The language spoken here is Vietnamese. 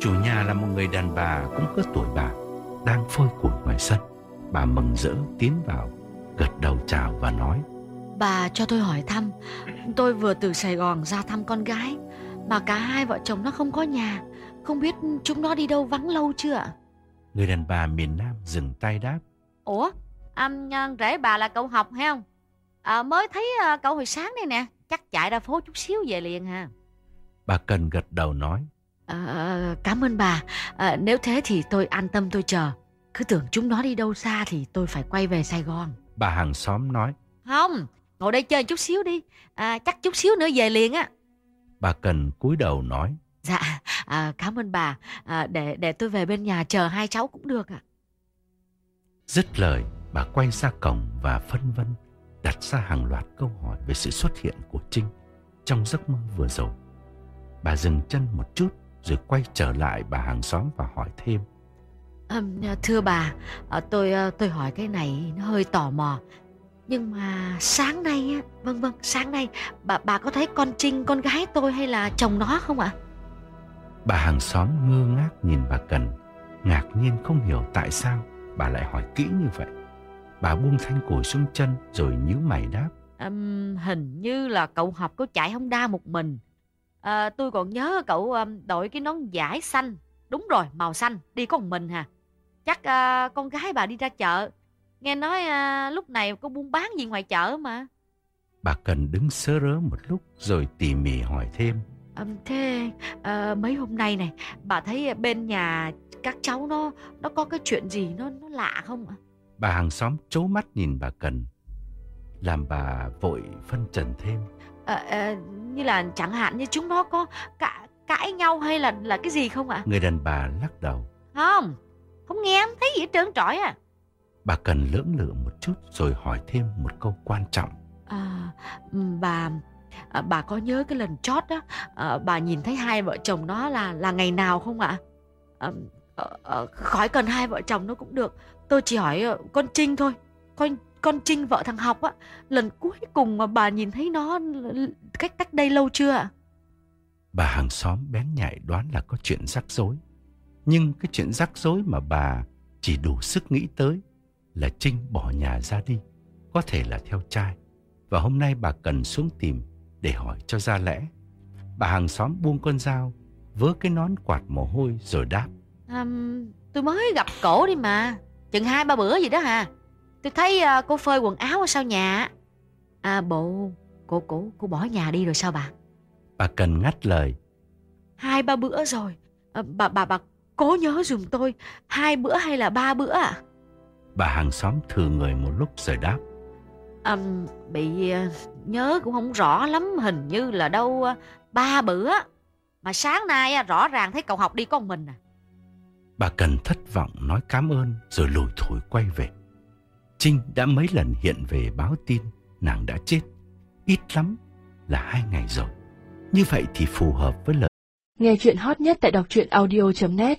Chủ nhà là một người đàn bà cũng cỡ tuổi bà Đang phơi củi ngoài sân. Bà mừng rỡ tiến vào Gật đầu chào và nói Bà cho tôi hỏi thăm Tôi vừa từ Sài Gòn ra thăm con gái Mà cả hai vợ chồng nó không có nhà. Không biết chúng nó đi đâu vắng lâu chưa ạ? Người đàn bà miền Nam dừng tay đáp Ủa à, Rể bà là cậu học hay không? À, Mới thấy à, cậu hồi sáng đây nè Chắc chạy ra phố chút xíu về liền ha Bà Cần gật đầu nói à, Cảm ơn bà. À, Nếu thế thì tôi an tâm tôi chờ. Cứ tưởng chúng nó đi đâu xa Thì tôi phải quay về Sài Gòn. Bà hàng xóm nói. Không Ngồi đây chơi chút xíu đi. À, Chắc chút xíu nữa về liền á. Bà Cần cúi đầu nói. Dạ à, Cảm ơn bà. À, để, để tôi về bên nhà chờ hai cháu cũng được ạ. Dứt lời bà quay ra cổng và phân vân Đặt ra hàng loạt câu hỏi về sự xuất hiện của Trinh Trong giấc mơ vừa rồi. Bà dừng chân một chút rồi quay trở lại bà hàng xóm và hỏi thêm. À, thưa bà, à, tôi à, tôi hỏi cái này nó hơi tò mò. Nhưng mà sáng nay á, vâng vâng, sáng nay bà bà có thấy con Trinh con gái tôi hay là chồng nó không ạ? Bà hàng xóm ngơ ngác nhìn bà Cần, ngạc nhiên không hiểu tại sao bà lại hỏi kỹ như vậy. Bà buông thanh củi xuống chân rồi nhíu mày đáp. Um, hình như là cậu học có chạy không đa một mình à, tôi còn nhớ cậu đội cái nón vải xanh. Đúng rồi màu xanh đi có một mình hà chắc uh, con gái bà đi ra chợ. Nghe nói uh, lúc này có buôn bán gì ngoài chợ mà? Bà cần đứng sớ rớ một lúc rồi tỉ mỉ hỏi thêm. Um, thế uh, mấy hôm nay này bà thấy bên nhà các cháu nó nó có cái chuyện gì nó nó lạ không ạ? Bà hàng xóm trố mắt nhìn bà cần làm bà vội phân trần thêm à, à, như là chẳng hạn như chúng nó có cãi, cãi nhau hay là là cái gì không ạ? Người đàn bà lắc đầu. Không, không nghe em thấy gì hết trơn trọi à. Bà cần lưỡng lự một chút rồi hỏi thêm một câu quan trọng. À, bà à, bà có nhớ cái lần chót đó à, bà nhìn thấy hai vợ chồng nó là là ngày nào không ạ? À, à, à, khỏi cần hai vợ chồng nó cũng được. Tôi chỉ hỏi con Trinh thôi. Con con Trinh vợ thằng học á, lần cuối cùng mà bà nhìn thấy nó cách cách đây lâu chưa ạ? Bà hàng xóm bén nhạy đoán là có chuyện rắc rối. Nhưng cái chuyện rắc rối mà bà chỉ đủ sức nghĩ tới là Trinh bỏ nhà ra đi, có thể là theo trai. Và hôm nay bà cần xuống tìm để hỏi cho ra lẽ. Bà hàng xóm buông con dao, vớ cái nón quạt mồ hôi rồi đáp. À, tôi mới gặp cổ đi mà, chừng hai ba bữa gì đó hà. Tôi thấy uh, cô phơi quần áo ở sau nhà À bộ Cô cô cô bỏ nhà đi rồi sao bà? Bà cần ngắt lời. Hai ba bữa rồi. À, Bà bà bà cố nhớ dùm tôi. Hai bữa hay là ba bữa à? Bà hàng xóm thừa người một lúc rồi đáp. À, Bị nhớ cũng không rõ lắm Hình như là đâu uh, ba bữa. Mà sáng nay rõ ràng thấy cậu học đi con mình à. Bà cần thất vọng nói cảm ơn Rồi lùi thổi quay về Trinh đã mấy lần hiện về báo tin nàng đã chết. Ít lắm, là hai ngày rồi. Như vậy thì phù hợp với lời Nghe chuyện hot nhất tại đọc truyện audio.net